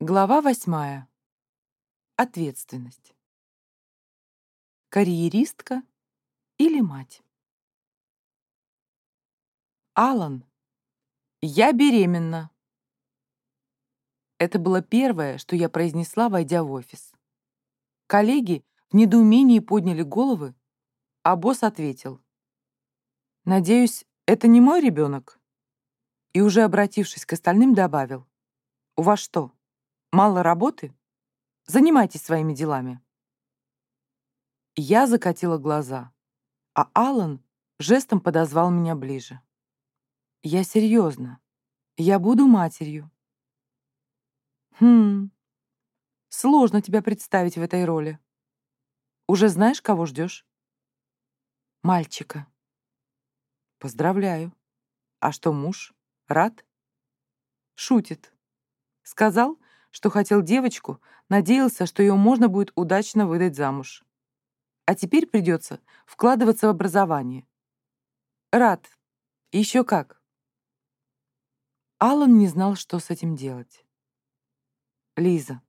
Глава восьмая. Ответственность. Карьеристка или мать? Алан, я беременна. Это было первое, что я произнесла, войдя в офис. Коллеги в недоумении подняли головы, а босс ответил. «Надеюсь, это не мой ребенок?» И уже обратившись к остальным, добавил. «У вас что, Мало работы? Занимайтесь своими делами. Я закатила глаза, а Алан жестом подозвал меня ближе. Я серьезно. Я буду матерью. Хм. Сложно тебя представить в этой роли. Уже знаешь, кого ждешь? Мальчика. Поздравляю. А что муж? Рад? Шутит. Сказал, что хотел девочку, надеялся, что ее можно будет удачно выдать замуж. А теперь придется вкладываться в образование. Рад. Еще как. Алан не знал, что с этим делать. «Лиза,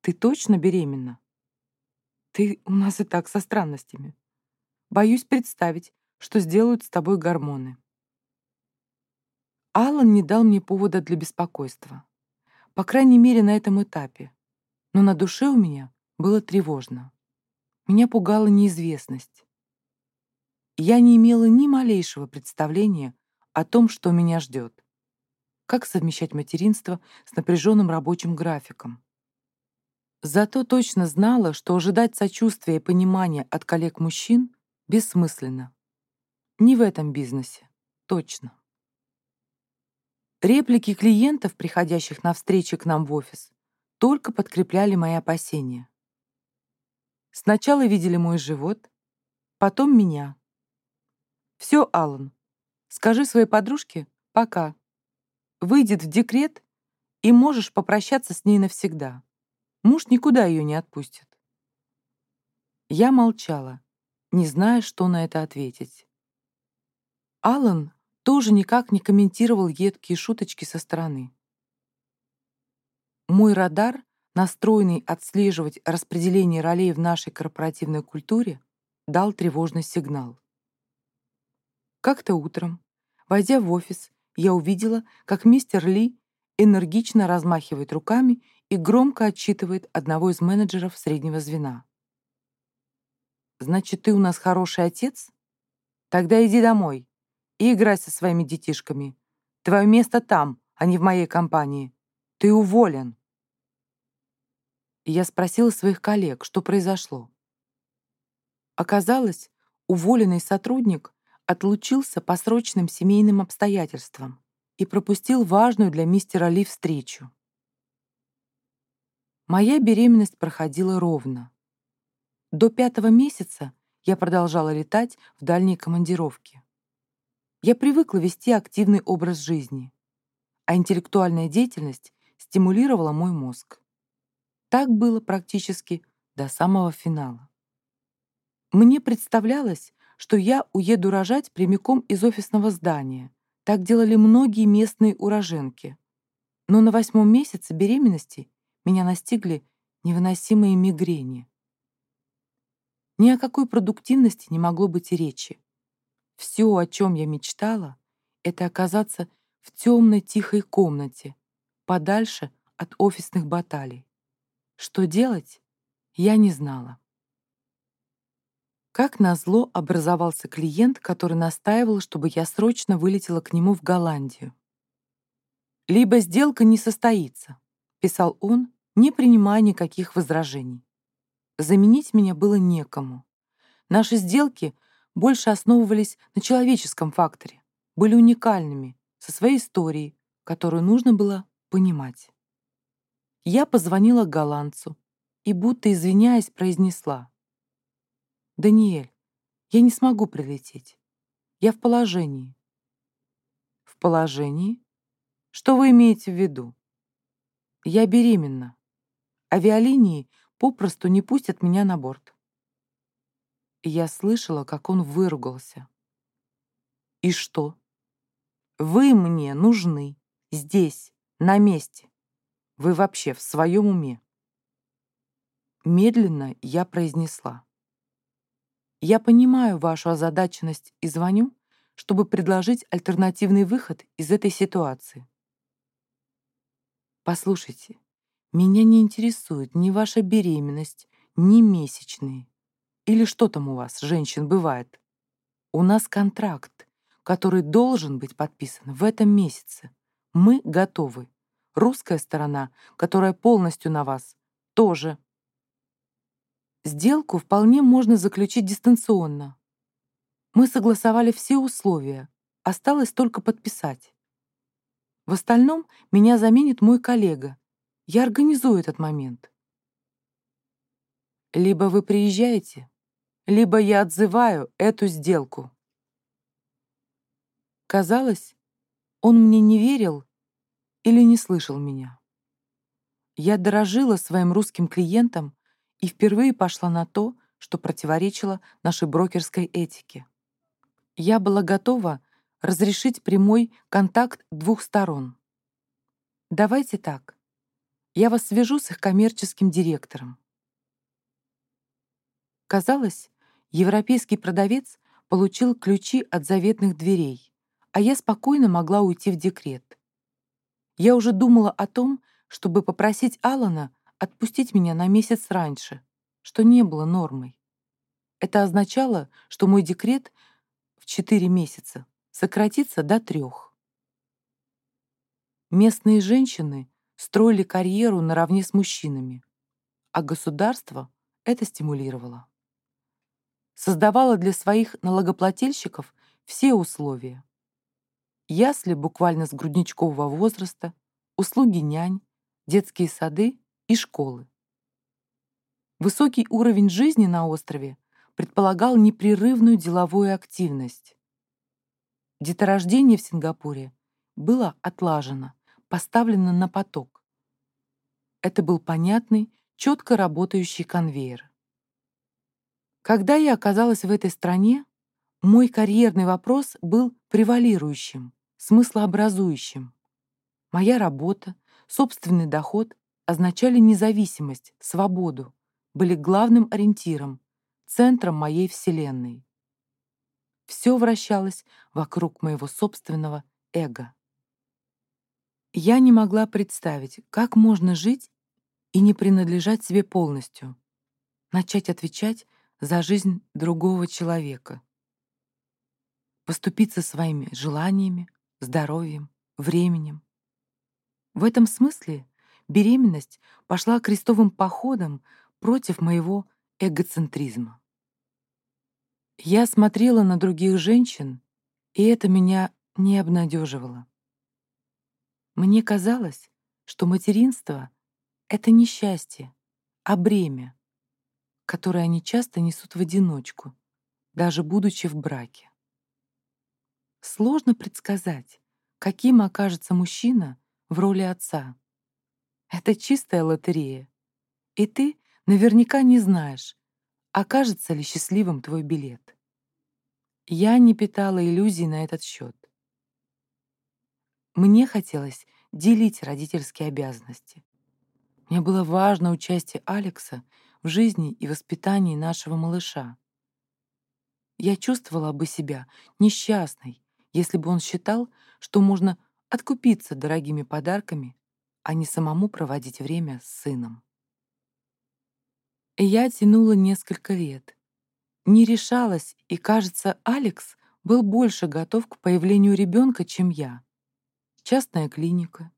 ты точно беременна? Ты у нас и так со странностями. Боюсь представить, что сделают с тобой гормоны». Алан не дал мне повода для беспокойства. По крайней мере, на этом этапе. Но на душе у меня было тревожно. Меня пугала неизвестность. Я не имела ни малейшего представления о том, что меня ждет. Как совмещать материнство с напряженным рабочим графиком. Зато точно знала, что ожидать сочувствия и понимания от коллег-мужчин бессмысленно. Не в этом бизнесе, точно. Реплики клиентов, приходящих на встречи к нам в офис, только подкрепляли мои опасения. Сначала видели мой живот, потом меня. Все, Аллан, скажи своей подружке «пока». Выйдет в декрет, и можешь попрощаться с ней навсегда. Муж никуда ее не отпустит. Я молчала, не зная, что на это ответить. Аллан тоже никак не комментировал едкие шуточки со стороны. Мой радар, настроенный отслеживать распределение ролей в нашей корпоративной культуре, дал тревожный сигнал. Как-то утром, войдя в офис, я увидела, как мистер Ли энергично размахивает руками и громко отчитывает одного из менеджеров среднего звена. «Значит, ты у нас хороший отец? Тогда иди домой и играй со своими детишками. Твое место там, а не в моей компании. Ты уволен. И я спросила своих коллег, что произошло. Оказалось, уволенный сотрудник отлучился по срочным семейным обстоятельствам и пропустил важную для мистера Ли встречу. Моя беременность проходила ровно. До пятого месяца я продолжала летать в дальние командировки. Я привыкла вести активный образ жизни, а интеллектуальная деятельность стимулировала мой мозг. Так было практически до самого финала. Мне представлялось, что я уеду рожать прямиком из офисного здания. Так делали многие местные уроженки. Но на восьмом месяце беременности меня настигли невыносимые мигрени. Ни о какой продуктивности не могло быть и речи. Все, о чем я мечтала, это оказаться в темной тихой комнате, подальше от офисных баталий. Что делать, я не знала. Как назло образовался клиент, который настаивал, чтобы я срочно вылетела к нему в Голландию. «Либо сделка не состоится», — писал он, не принимая никаких возражений. Заменить меня было некому. Наши сделки больше основывались на человеческом факторе, были уникальными, со своей историей, которую нужно было понимать. Я позвонила голландцу и, будто извиняясь, произнесла. «Даниэль, я не смогу прилететь. Я в положении». «В положении? Что вы имеете в виду?» «Я беременна. Авиалинии попросту не пустят меня на борт я слышала, как он выругался. «И что? Вы мне нужны. Здесь, на месте. Вы вообще в своем уме?» Медленно я произнесла. «Я понимаю вашу озадаченность и звоню, чтобы предложить альтернативный выход из этой ситуации. Послушайте, меня не интересует ни ваша беременность, ни месячные. Или что там у вас, женщин, бывает. У нас контракт, который должен быть подписан в этом месяце. Мы готовы. Русская сторона, которая полностью на вас, тоже. Сделку вполне можно заключить дистанционно. Мы согласовали все условия, осталось только подписать. В остальном меня заменит мой коллега. Я организую этот момент. Либо вы приезжаете, либо я отзываю эту сделку. Казалось, он мне не верил или не слышал меня. Я дорожила своим русским клиентам и впервые пошла на то, что противоречило нашей брокерской этике. Я была готова разрешить прямой контакт двух сторон. Давайте так. Я вас свяжу с их коммерческим директором. Казалось, европейский продавец получил ключи от заветных дверей, а я спокойно могла уйти в декрет. Я уже думала о том, чтобы попросить Алана отпустить меня на месяц раньше, что не было нормой. Это означало, что мой декрет в 4 месяца сократится до трех. Местные женщины строили карьеру наравне с мужчинами, а государство это стимулировало. Создавало для своих налогоплательщиков все условия. Ясли буквально с грудничкового возраста, услуги нянь, детские сады и школы. Высокий уровень жизни на острове предполагал непрерывную деловую активность. Деторождение в Сингапуре было отлажено, поставлено на поток. Это был понятный, четко работающий конвейер. Когда я оказалась в этой стране, мой карьерный вопрос был превалирующим, смыслообразующим. Моя работа, собственный доход означали независимость, свободу, были главным ориентиром, центром моей вселенной. Все вращалось вокруг моего собственного эго. Я не могла представить, как можно жить и не принадлежать себе полностью, начать отвечать за жизнь другого человека, поступиться своими желаниями, здоровьем, временем. В этом смысле беременность пошла крестовым походом против моего эгоцентризма. Я смотрела на других женщин, и это меня не обнадеживало. Мне казалось, что материнство — это не счастье, а бремя, которое они часто несут в одиночку, даже будучи в браке. Сложно предсказать, каким окажется мужчина в роли отца. Это чистая лотерея, и ты наверняка не знаешь, окажется ли счастливым твой билет. Я не питала иллюзий на этот счет. Мне хотелось делить родительские обязанности. Мне было важно участие Алекса в жизни и воспитании нашего малыша. Я чувствовала бы себя несчастной, если бы он считал, что можно откупиться дорогими подарками, а не самому проводить время с сыном. И я тянула несколько лет. Не решалась, и, кажется, Алекс был больше готов к появлению ребенка, чем я частная клиника,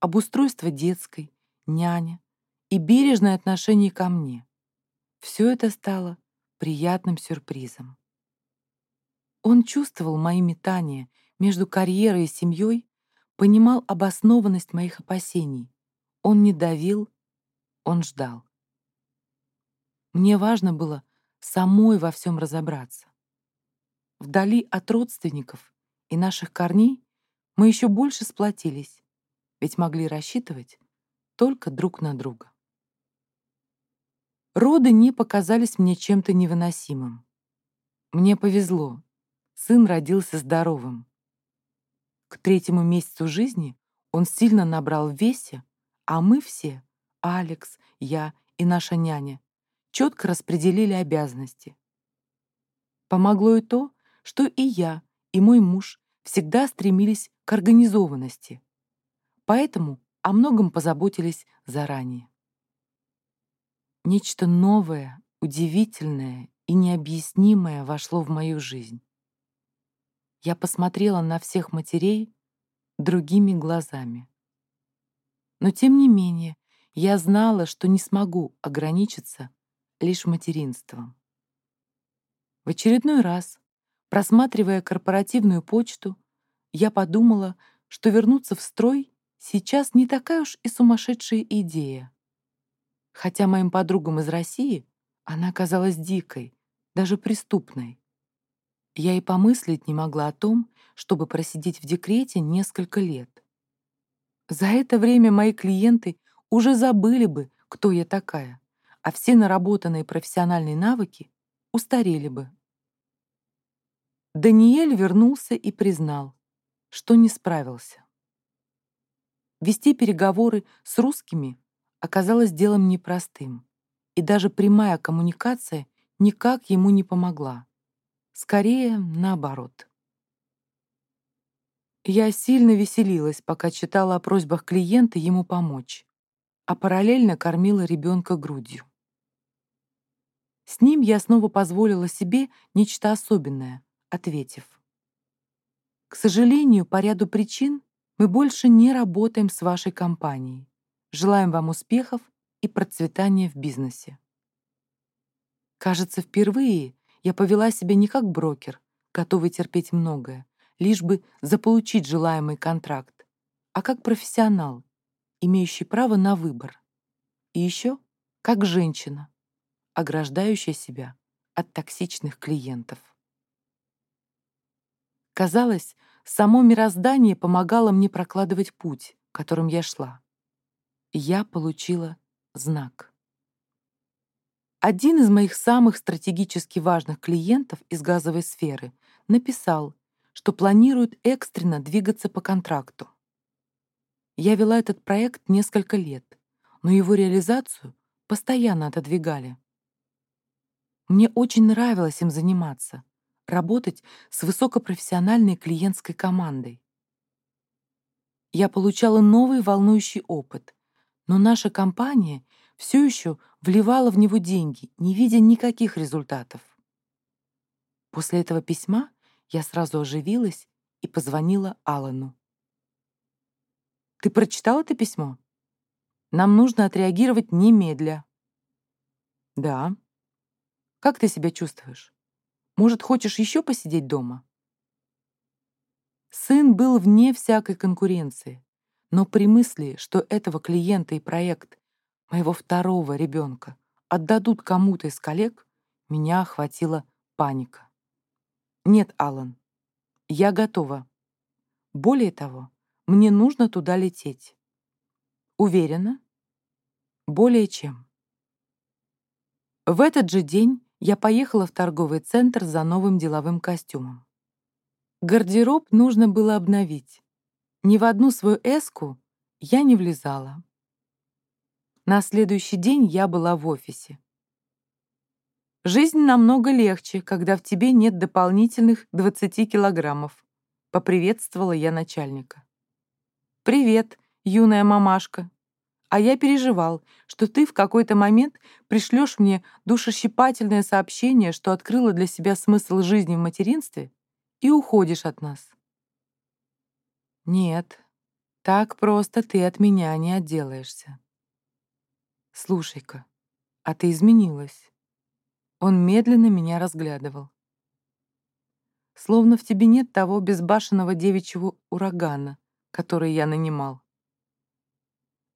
обустройство детской, няня и бережное отношение ко мне. Все это стало приятным сюрпризом. Он чувствовал мои метания между карьерой и семьей, понимал обоснованность моих опасений. Он не давил, он ждал. Мне важно было самой во всем разобраться. Вдали от родственников и наших корней мы еще больше сплотились, ведь могли рассчитывать только друг на друга. Роды не показались мне чем-то невыносимым. Мне повезло, сын родился здоровым. К третьему месяцу жизни он сильно набрал в весе, А мы все, Алекс, я и наша няня, четко распределили обязанности. Помогло и то, что и я, и мой муж всегда стремились к организованности. Поэтому о многом позаботились заранее. Нечто новое, удивительное и необъяснимое вошло в мою жизнь. Я посмотрела на всех матерей другими глазами. Но тем не менее, я знала, что не смогу ограничиться лишь материнством. В очередной раз, просматривая корпоративную почту, я подумала, что вернуться в строй сейчас не такая уж и сумасшедшая идея. Хотя моим подругам из России она казалась дикой, даже преступной. Я и помыслить не могла о том, чтобы просидеть в декрете несколько лет. За это время мои клиенты уже забыли бы, кто я такая, а все наработанные профессиональные навыки устарели бы. Даниэль вернулся и признал, что не справился. Вести переговоры с русскими оказалось делом непростым, и даже прямая коммуникация никак ему не помогла. Скорее, наоборот. Я сильно веселилась, пока читала о просьбах клиента ему помочь, а параллельно кормила ребенка грудью. С ним я снова позволила себе нечто особенное, ответив. К сожалению, по ряду причин мы больше не работаем с вашей компанией. Желаем вам успехов и процветания в бизнесе. Кажется, впервые я повела себя не как брокер, готовый терпеть многое, лишь бы заполучить желаемый контракт, а как профессионал, имеющий право на выбор. И еще как женщина, ограждающая себя от токсичных клиентов. Казалось, само мироздание помогало мне прокладывать путь, которым я шла я получила знак. Один из моих самых стратегически важных клиентов из газовой сферы написал, что планирует экстренно двигаться по контракту. Я вела этот проект несколько лет, но его реализацию постоянно отодвигали. Мне очень нравилось им заниматься, работать с высокопрофессиональной клиентской командой. Я получала новый волнующий опыт, но наша компания все еще вливала в него деньги, не видя никаких результатов. После этого письма я сразу оживилась и позвонила Алану. «Ты прочитал это письмо? Нам нужно отреагировать немедля». «Да». «Как ты себя чувствуешь? Может, хочешь еще посидеть дома?» Сын был вне всякой конкуренции. Но при мысли, что этого клиента и проект моего второго ребенка отдадут кому-то из коллег, меня охватила паника. Нет, Алан, я готова. Более того, мне нужно туда лететь. Уверена? Более чем. В этот же день я поехала в торговый центр за новым деловым костюмом. Гардероб нужно было обновить. Ни в одну свою эску я не влезала. На следующий день я была в офисе. «Жизнь намного легче, когда в тебе нет дополнительных 20 килограммов», — поприветствовала я начальника. «Привет, юная мамашка. А я переживал, что ты в какой-то момент пришлешь мне душещипательное сообщение, что открыла для себя смысл жизни в материнстве, и уходишь от нас. Нет, так просто ты от меня не отделаешься. Слушай-ка, а ты изменилась. Он медленно меня разглядывал. Словно в тебе нет того безбашенного девичьего урагана, который я нанимал.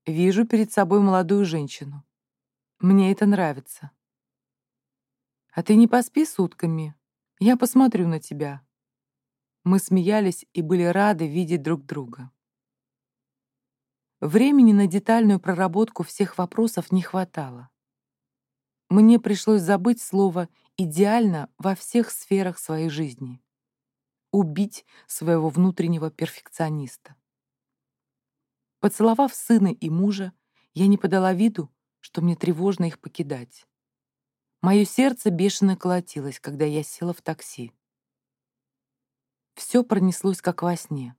Вижу перед собой молодую женщину. Мне это нравится. А ты не поспи сутками. Я посмотрю на тебя. Мы смеялись и были рады видеть друг друга. Времени на детальную проработку всех вопросов не хватало. Мне пришлось забыть слово «идеально» во всех сферах своей жизни. Убить своего внутреннего перфекциониста. Поцеловав сына и мужа, я не подала виду, что мне тревожно их покидать. Мое сердце бешено колотилось, когда я села в такси. Все пронеслось как во сне.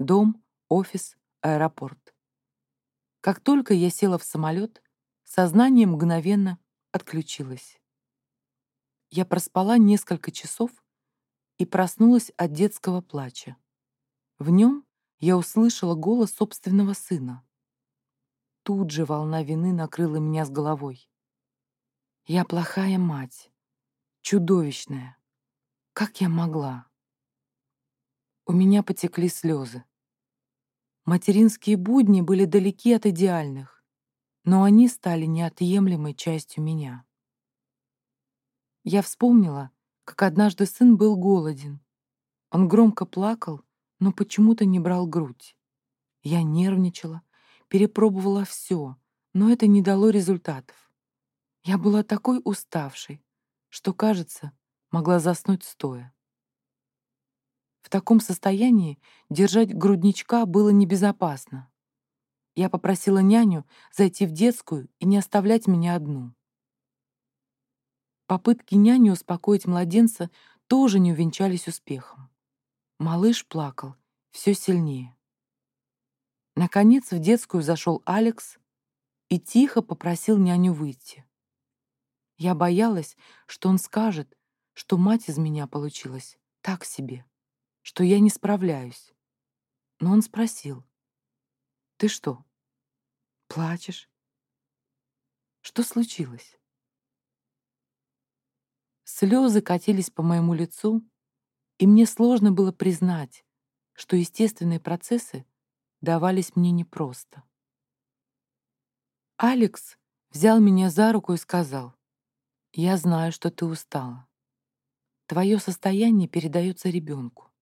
Дом, офис, аэропорт. Как только я села в самолет, сознание мгновенно отключилось. Я проспала несколько часов и проснулась от детского плача. В нем я услышала голос собственного сына. Тут же волна вины накрыла меня с головой. Я плохая мать, чудовищная. Как я могла? У меня потекли слезы. Материнские будни были далеки от идеальных, но они стали неотъемлемой частью меня. Я вспомнила, как однажды сын был голоден. Он громко плакал, но почему-то не брал грудь. Я нервничала, перепробовала все, но это не дало результатов. Я была такой уставшей, что, кажется, могла заснуть стоя. В таком состоянии держать грудничка было небезопасно. Я попросила няню зайти в детскую и не оставлять меня одну. Попытки няни успокоить младенца тоже не увенчались успехом. Малыш плакал все сильнее. Наконец в детскую зашел Алекс и тихо попросил няню выйти. Я боялась, что он скажет, что мать из меня получилась так себе что я не справляюсь. Но он спросил, «Ты что, плачешь? Что случилось?» Слезы катились по моему лицу, и мне сложно было признать, что естественные процессы давались мне непросто. Алекс взял меня за руку и сказал, «Я знаю, что ты устала. Твое состояние передается ребенку.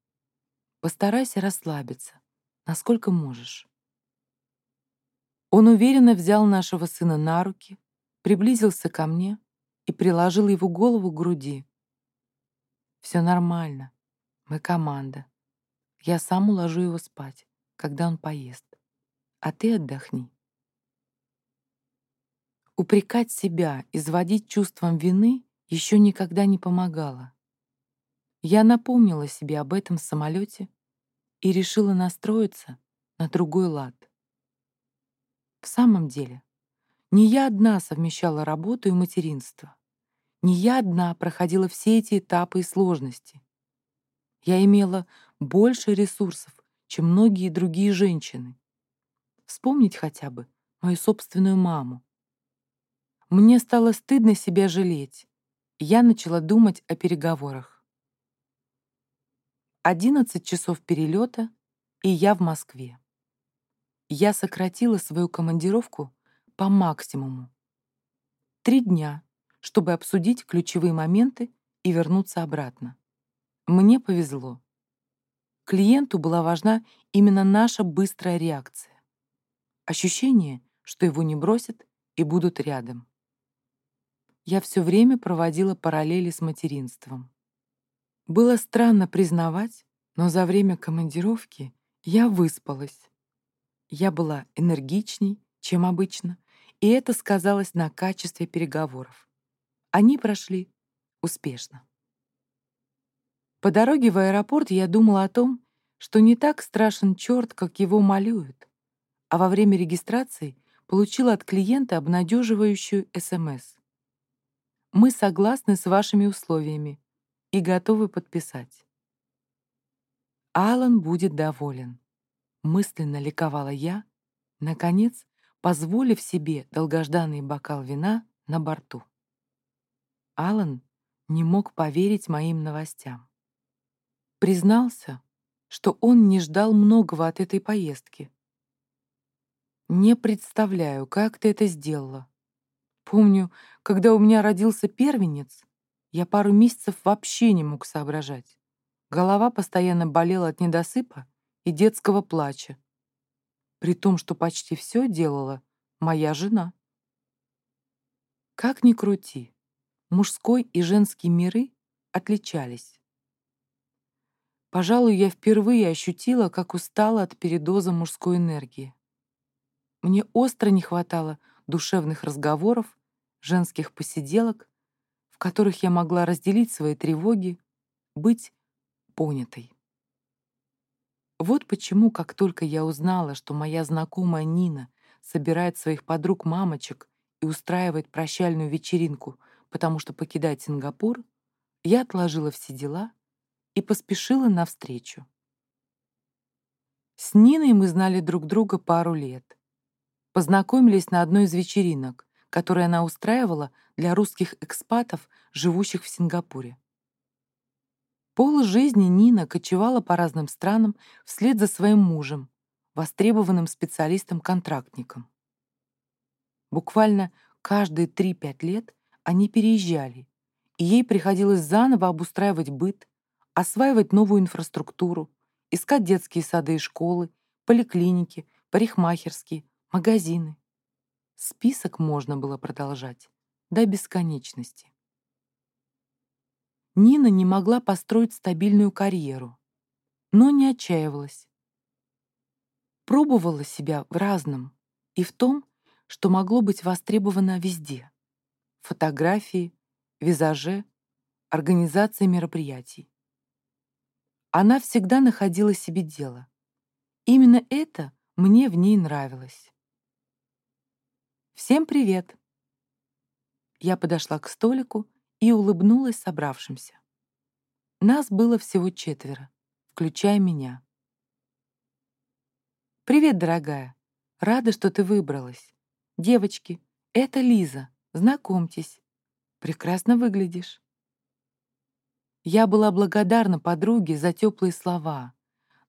Постарайся расслабиться, насколько можешь. Он уверенно взял нашего сына на руки, приблизился ко мне и приложил его голову к груди. Все нормально. Мы команда. Я сам уложу его спать, когда он поест. А ты отдохни. Упрекать себя, изводить чувством вины еще никогда не помогало. Я напомнила себе об этом в самолете и решила настроиться на другой лад. В самом деле, не я одна совмещала работу и материнство. Не я одна проходила все эти этапы и сложности. Я имела больше ресурсов, чем многие другие женщины. Вспомнить хотя бы мою собственную маму. Мне стало стыдно себя жалеть. Я начала думать о переговорах. 11 часов перелета, и я в Москве. Я сократила свою командировку по максимуму. Три дня, чтобы обсудить ключевые моменты и вернуться обратно. Мне повезло. Клиенту была важна именно наша быстрая реакция. Ощущение, что его не бросят и будут рядом. Я все время проводила параллели с материнством. Было странно признавать, но за время командировки я выспалась. Я была энергичней, чем обычно, и это сказалось на качестве переговоров. Они прошли успешно. По дороге в аэропорт я думала о том, что не так страшен черт, как его малюют, а во время регистрации получила от клиента обнадеживающую СМС. «Мы согласны с вашими условиями и готовы подписать. Алан будет доволен. Мысленно ликовала я, наконец, позволив себе долгожданный бокал вина на борту. Алан не мог поверить моим новостям. Признался, что он не ждал многого от этой поездки. «Не представляю, как ты это сделала. Помню, когда у меня родился первенец, я пару месяцев вообще не мог соображать. Голова постоянно болела от недосыпа и детского плача. При том, что почти все делала моя жена. Как ни крути, мужской и женский миры отличались. Пожалуй, я впервые ощутила, как устала от передоза мужской энергии. Мне остро не хватало душевных разговоров, женских посиделок, которых я могла разделить свои тревоги, быть понятой. Вот почему, как только я узнала, что моя знакомая Нина собирает своих подруг-мамочек и устраивает прощальную вечеринку, потому что покидает Сингапур, я отложила все дела и поспешила навстречу. С Ниной мы знали друг друга пару лет. Познакомились на одной из вечеринок, которые она устраивала для русских экспатов, живущих в Сингапуре. Пол жизни Нина кочевала по разным странам вслед за своим мужем, востребованным специалистом-контрактником. Буквально каждые 3-5 лет они переезжали, и ей приходилось заново обустраивать быт, осваивать новую инфраструктуру, искать детские сады и школы, поликлиники, парикмахерские, магазины. Список можно было продолжать до бесконечности. Нина не могла построить стабильную карьеру, но не отчаивалась. Пробовала себя в разном и в том, что могло быть востребовано везде — фотографии, визаже, организации мероприятий. Она всегда находила себе дело. Именно это мне в ней нравилось. «Всем привет!» Я подошла к столику и улыбнулась собравшимся. Нас было всего четверо, включая меня. «Привет, дорогая. Рада, что ты выбралась. Девочки, это Лиза. Знакомьтесь. Прекрасно выглядишь». Я была благодарна подруге за теплые слова,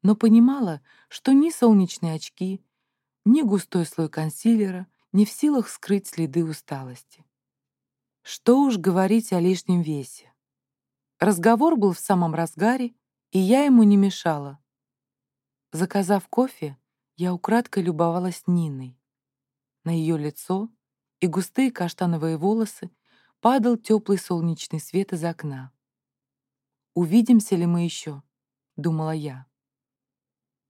но понимала, что ни солнечные очки, ни густой слой консилера не в силах скрыть следы усталости. Что уж говорить о лишнем весе. Разговор был в самом разгаре, и я ему не мешала. Заказав кофе, я украдкой любовалась Ниной. На ее лицо и густые каштановые волосы падал теплый солнечный свет из окна. «Увидимся ли мы еще?» — думала я.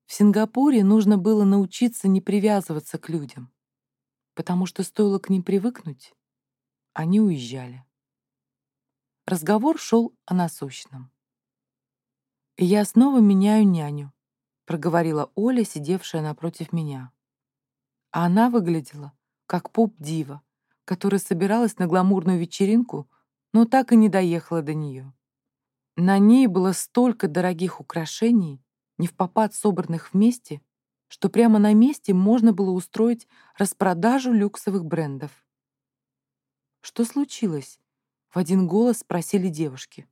В Сингапуре нужно было научиться не привязываться к людям, потому что стоило к ним привыкнуть, они уезжали. Разговор шел о насущном. «Я снова меняю няню», — проговорила Оля, сидевшая напротив меня. А она выглядела как поп-дива, которая собиралась на гламурную вечеринку, но так и не доехала до нее. На ней было столько дорогих украшений, не в попад собранных вместе, что прямо на месте можно было устроить распродажу люксовых брендов. «Что случилось?» — в один голос спросили девушки.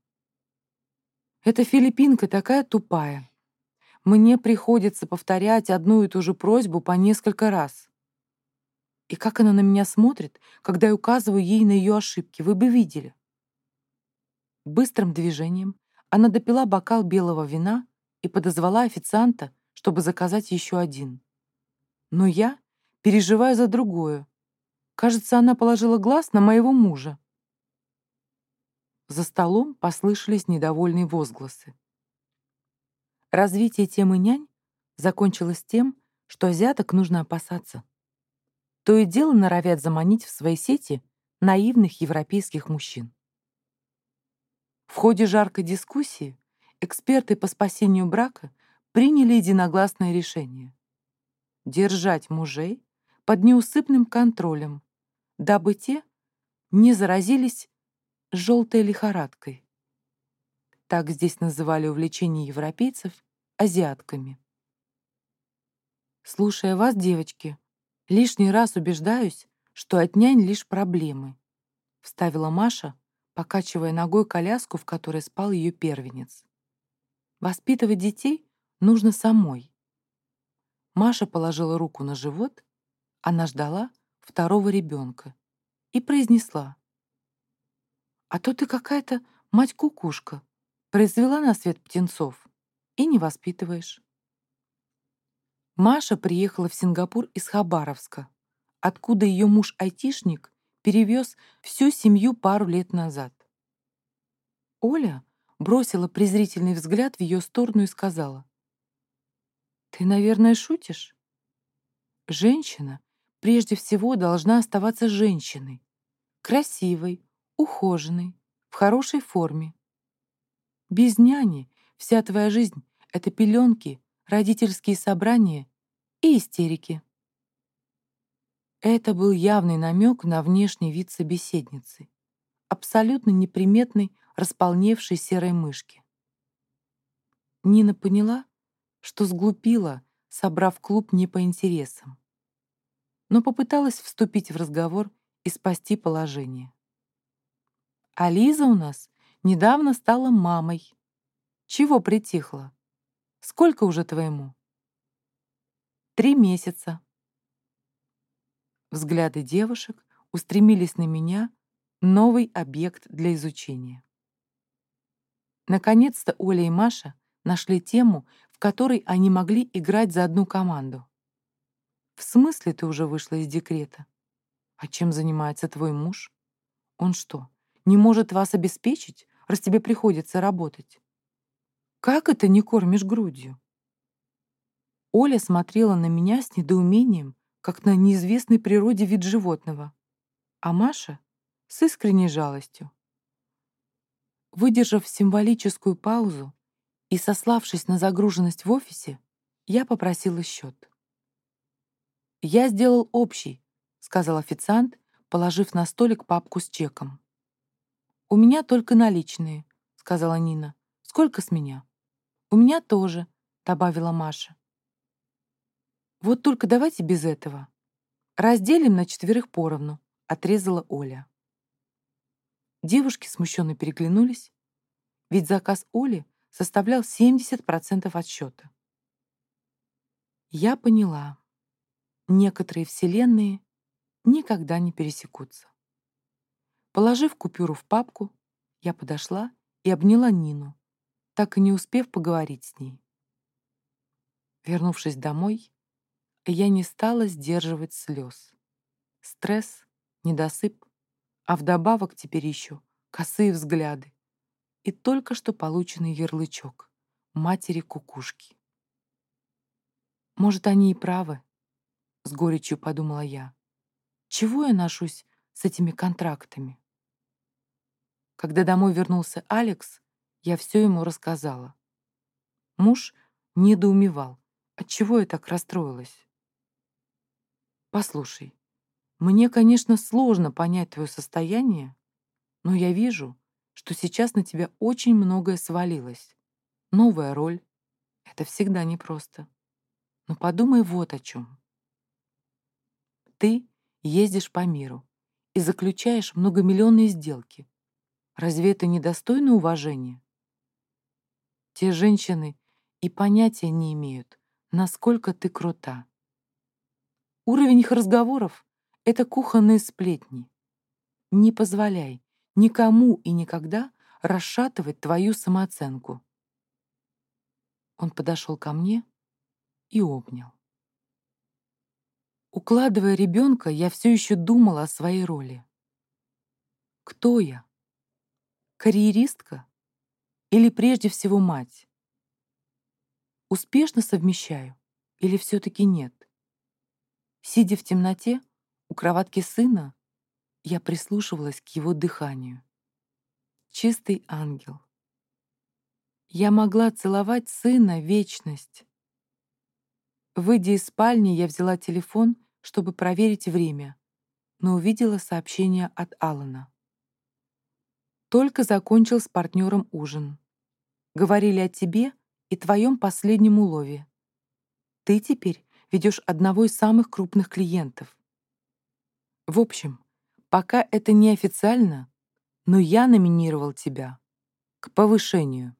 «Эта филиппинка такая тупая. Мне приходится повторять одну и ту же просьбу по несколько раз. И как она на меня смотрит, когда я указываю ей на ее ошибки, вы бы видели». Быстрым движением она допила бокал белого вина и подозвала официанта, чтобы заказать еще один. Но я переживаю за другое, Кажется, она положила глаз на моего мужа. За столом послышались недовольные возгласы. Развитие темы нянь закончилось тем, что азиаток нужно опасаться. То и дело норовят заманить в свои сети наивных европейских мужчин. В ходе жаркой дискуссии эксперты по спасению брака приняли единогласное решение — держать мужей под неусыпным контролем, дабы те не заразились желтой лихорадкой. Так здесь называли увлечение европейцев азиатками. Слушая вас, девочки, лишний раз убеждаюсь, что от нянь лишь проблемы, вставила Маша, покачивая ногой коляску, в которой спал ее первенец. Воспитывать детей нужно самой. Маша положила руку на живот она ждала второго ребенка и произнесла. «А то ты какая-то мать-кукушка, произвела на свет птенцов и не воспитываешь». Маша приехала в Сингапур из Хабаровска, откуда ее муж-айтишник перевез всю семью пару лет назад. Оля бросила презрительный взгляд в ее сторону и сказала, «Ты, наверное, шутишь?» Женщина, прежде всего должна оставаться женщиной, красивой, ухоженной, в хорошей форме. Без няни вся твоя жизнь — это пеленки, родительские собрания и истерики. Это был явный намек на внешний вид собеседницы, абсолютно неприметной, располневшей серой мышки. Нина поняла, что сглупила, собрав клуб не по интересам, но попыталась вступить в разговор и спасти положение. А Лиза у нас недавно стала мамой. Чего притихла? Сколько уже твоему? Три месяца. Взгляды девушек устремились на меня, новый объект для изучения. Наконец-то Оля и Маша нашли тему, которой они могли играть за одну команду. «В смысле ты уже вышла из декрета? А чем занимается твой муж? Он что, не может вас обеспечить, раз тебе приходится работать? Как это не кормишь грудью?» Оля смотрела на меня с недоумением, как на неизвестной природе вид животного, а Маша — с искренней жалостью. Выдержав символическую паузу и сославшись на загруженность в офисе, я попросила счет. «Я сделал общий», — сказал официант, положив на столик папку с чеком. «У меня только наличные», — сказала Нина. «Сколько с меня?» «У меня тоже», — добавила Маша. «Вот только давайте без этого. Разделим на четверых поровну», — отрезала Оля. Девушки смущенно переглянулись, ведь заказ Оли составлял 70% отсчета. Я поняла, некоторые вселенные никогда не пересекутся. Положив купюру в папку, я подошла и обняла Нину, так и не успев поговорить с ней. Вернувшись домой, я не стала сдерживать слез. Стресс, недосып, а вдобавок теперь еще косые взгляды и только что полученный ярлычок матери кукушки. Может, они и правы, с горечью подумала я. Чего я ношусь с этими контрактами? Когда домой вернулся Алекс, я все ему рассказала. Муж недоумевал, отчего я так расстроилась. Послушай, мне, конечно, сложно понять твое состояние, но я вижу, что сейчас на тебя очень многое свалилось. Новая роль — это всегда непросто. Но подумай вот о чем. Ты ездишь по миру и заключаешь многомиллионные сделки. Разве это недостойно уважения? Те женщины и понятия не имеют, насколько ты крута. Уровень их разговоров — это кухонные сплетни. Не позволяй никому и никогда расшатывать твою самооценку. Он подошел ко мне и обнял. Укладывая ребенка, я все еще думала о своей роли. Кто я? Карьеристка или прежде всего мать? Успешно совмещаю или все-таки нет? Сидя в темноте у кроватки сына, я прислушивалась к его дыханию. Чистый ангел. Я могла целовать сына вечность. Выйдя из спальни, я взяла телефон, чтобы проверить время, но увидела сообщение от Алана. Только закончил с партнером ужин. Говорили о тебе и твоем последнем улове. Ты теперь ведешь одного из самых крупных клиентов. В общем, пока это не официально, но я номинировал тебя к повышению.